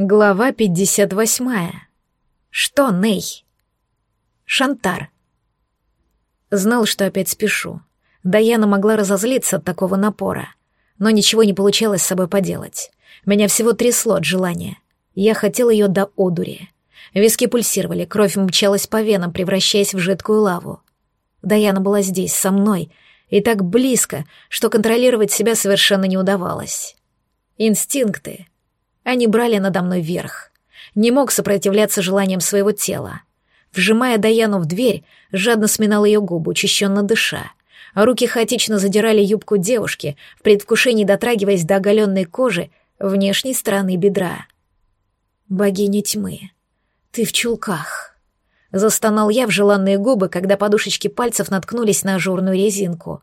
Глава 58. Что, Ней? Шантар. Знал, что опять спешу. Даяна могла разозлиться от такого напора, но ничего не получалось с собой поделать. Меня всего трясло от желания. Я хотел ее до одури. Виски пульсировали, кровь мчалась по венам, превращаясь в жидкую лаву. Даяна была здесь, со мной, и так близко, что контролировать себя совершенно не удавалось. Инстинкты — они брали надо мной верх. Не мог сопротивляться желаниям своего тела. Вжимая Даяну в дверь, жадно сминал ее губы, учащенно дыша. Руки хаотично задирали юбку девушки, в предвкушении дотрагиваясь до оголенной кожи внешней стороны бедра. «Богиня тьмы, ты в чулках!» Застонал я в желанные губы, когда подушечки пальцев наткнулись на ажурную резинку.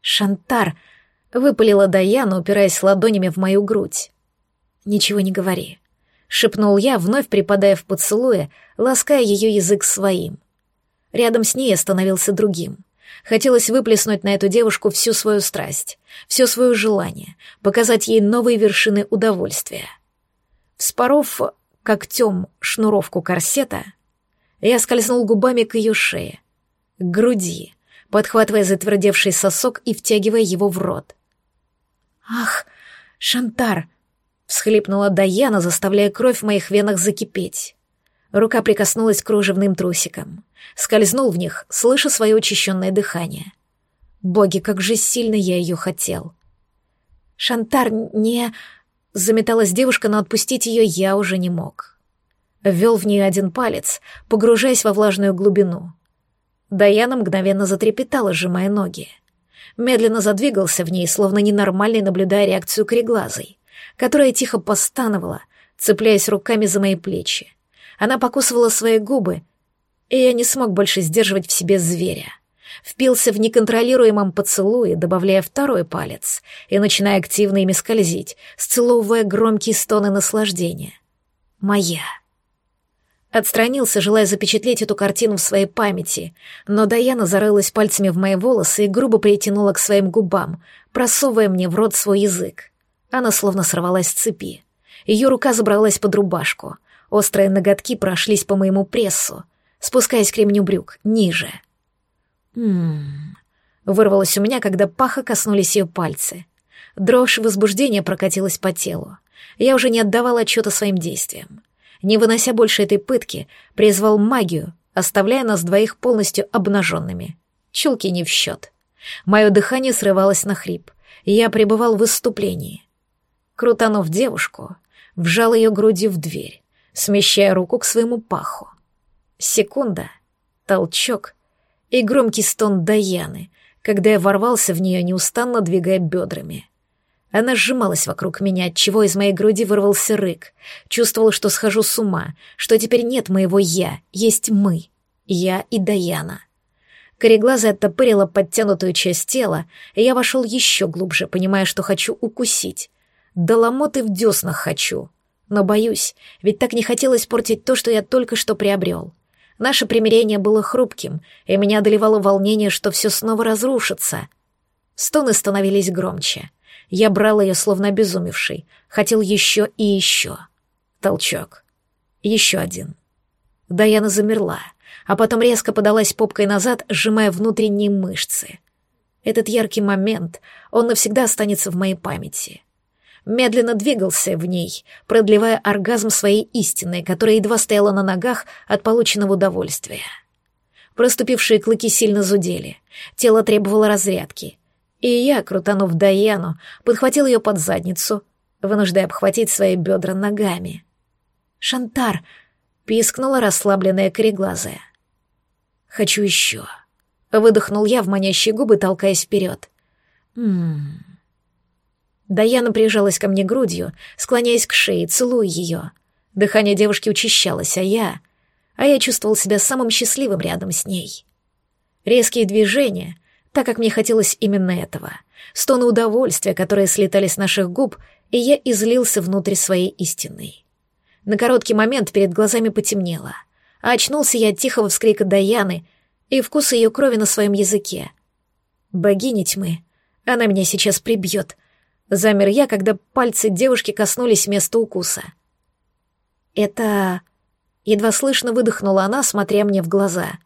«Шантар!» — выпалила Даяна, упираясь ладонями в мою грудь. «Ничего не говори», — шепнул я, вновь припадая в поцелуе, лаская ее язык своим. Рядом с ней я становился другим. Хотелось выплеснуть на эту девушку всю свою страсть, все свое желание, показать ей новые вершины удовольствия. Вспоров когтем шнуровку корсета, я скользнул губами к ее шее, к груди, подхватывая затвердевший сосок и втягивая его в рот. «Ах, Шантар!» Всхлипнула Даяна, заставляя кровь в моих венах закипеть. Рука прикоснулась к кружевным трусикам. Скользнул в них, слыша свое учащенное дыхание. Боги, как же сильно я ее хотел. Шантар не... Заметалась девушка, но отпустить ее я уже не мог. Ввел в нее один палец, погружаясь во влажную глубину. Даяна мгновенно затрепетала, сжимая ноги. Медленно задвигался в ней, словно ненормальный, наблюдая реакцию кореглазой которая тихо постановала, цепляясь руками за мои плечи. Она покусывала свои губы, и я не смог больше сдерживать в себе зверя. Впился в неконтролируемом поцелуе, добавляя второй палец и начиная активно ими скользить, сцеловывая громкие стоны наслаждения. «Моя». Отстранился, желая запечатлеть эту картину в своей памяти, но Даяна зарылась пальцами в мои волосы и грубо притянула к своим губам, просовывая мне в рот свой язык. Она словно сорвалась с цепи. Ее рука забралась под рубашку. Острые ноготки прошлись по моему прессу, спускаясь к ремню брюк, ниже. «Ммм...» Вырвалось у меня, когда паха коснулись ее пальцы. Дрожь возбуждения прокатилась по телу. Я уже не отдавала отчета своим действиям. Не вынося больше этой пытки, призвал магию, оставляя нас двоих полностью обнаженными. Чулки не в счет. Мое дыхание срывалось на хрип. Я пребывал в выступлении. Крутанув девушку, вжал ее грудью в дверь, смещая руку к своему паху. Секунда, толчок и громкий стон Даяны, когда я ворвался в нее, неустанно двигая бедрами. Она сжималась вокруг меня, отчего из моей груди вырвался рык. Чувствовал, что схожу с ума, что теперь нет моего «я», есть мы, я и Даяна. Кореглазая оттопырила подтянутую часть тела, и я вошел еще глубже, понимая, что хочу укусить. Да ломоты в деснах хочу. Но боюсь, ведь так не хотелось портить то, что я только что приобрел. Наше примирение было хрупким, и меня одолевало волнение, что все снова разрушится. Стоны становились громче. Я брал ее, словно обезумевший. Хотел еще и еще. Толчок. Еще один. Даяна замерла, а потом резко подалась попкой назад, сжимая внутренние мышцы. Этот яркий момент, он навсегда останется в моей памяти медленно двигался в ней, продлевая оргазм своей истины, которая едва стояла на ногах от полученного удовольствия. Проступившие клыки сильно зудели, тело требовало разрядки, и я, крутанув Даяну, подхватил ее под задницу, вынуждая обхватить свои бедра ногами. «Шантар!» — пискнула расслабленная кореглазая. «Хочу еще!» — выдохнул я в манящие губы, толкаясь вперед. «Ммм...» Даяна прижалась ко мне грудью, склоняясь к шее, целуя ее. Дыхание девушки учащалось, а я... А я чувствовал себя самым счастливым рядом с ней. Резкие движения, так как мне хотелось именно этого. Стоны удовольствия, которые слетали с наших губ, и я излился внутрь своей истины. На короткий момент перед глазами потемнело, а очнулся я от тихого вскрика Даяны и вкуса ее крови на своем языке. Богиня тьмы, она меня сейчас прибьет — Замер я, когда пальцы девушки коснулись места укуса. Это... Едва слышно выдохнула она, смотря мне в глаза.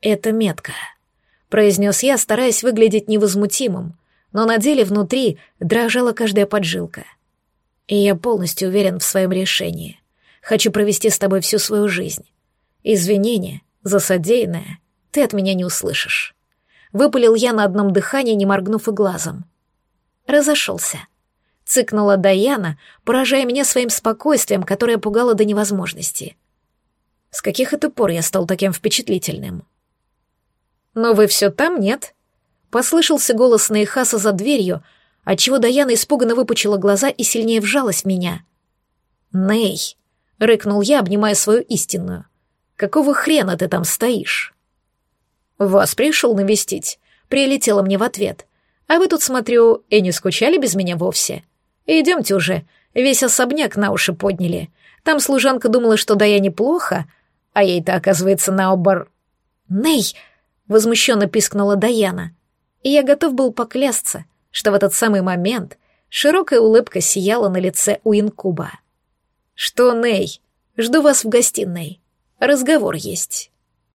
«Это метка», — произнес я, стараясь выглядеть невозмутимым, но на деле внутри дрожала каждая поджилка. И я полностью уверен в своем решении. Хочу провести с тобой всю свою жизнь. Извинения за содеянное ты от меня не услышишь. Выпалил я на одном дыхании, не моргнув и глазом. Разошелся. Цыкнула Даяна, поражая меня своим спокойствием, которое пугало до невозможности. С каких это пор я стал таким впечатлительным? «Но вы все там, нет?» Послышался голос Нейхаса за дверью, отчего Даяна испуганно выпучила глаза и сильнее вжалась в меня. «Ней!» — рыкнул я, обнимая свою истинную. «Какого хрена ты там стоишь?» «Вас пришел навестить», — прилетела мне в ответ. «А вы тут, смотрю, и не скучали без меня вовсе? Идемте уже, весь особняк на уши подняли. Там служанка думала, что да я неплохо, а ей-то, оказывается, на обор...» «Ней!» — возмущенно пискнула Даяна. И я готов был поклясться, что в этот самый момент широкая улыбка сияла на лице у инкуба. «Что, Ней, жду вас в гостиной. Разговор есть».